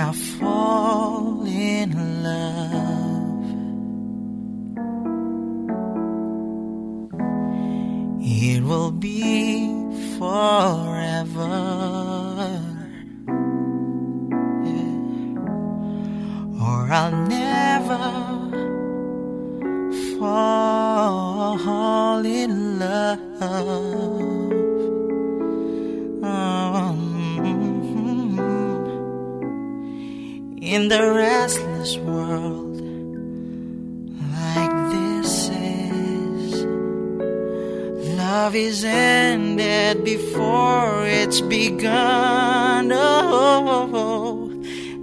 I fall in love, it will be forever. Yeah. Or I'll never fall in love. In the restless world like this is. Love is ended before it's begun. Oh,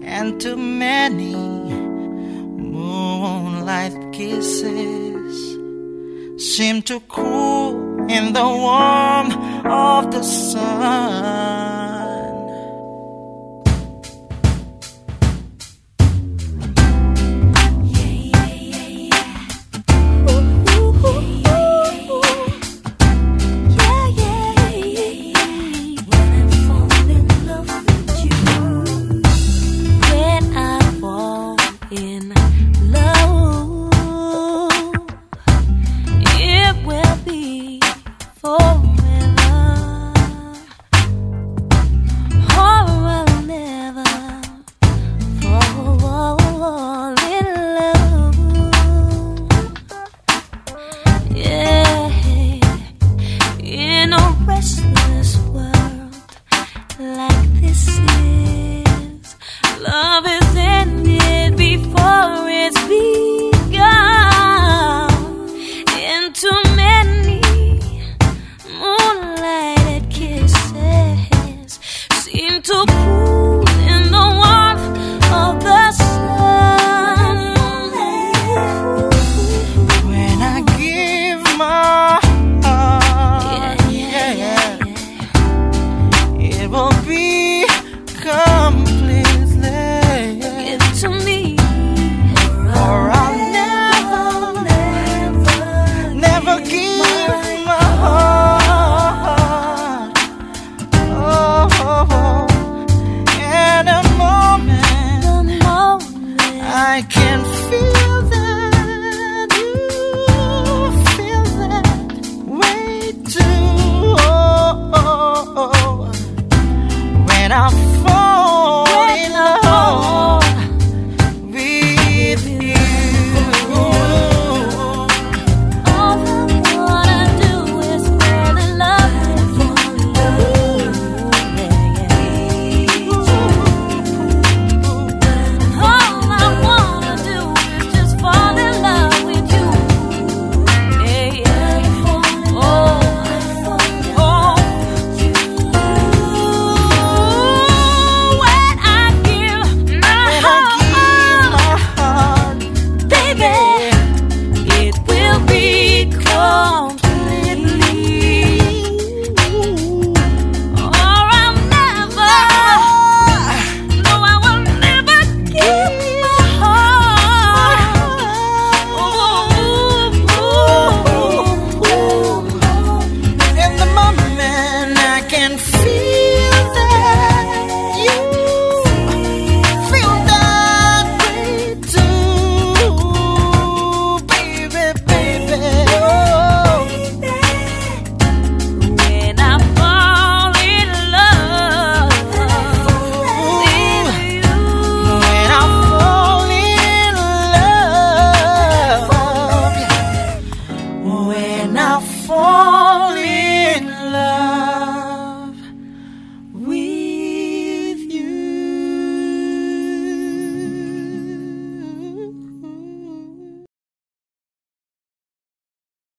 and too many moonlight kisses seem to cool in the warmth of the sun I'm fall. can feel.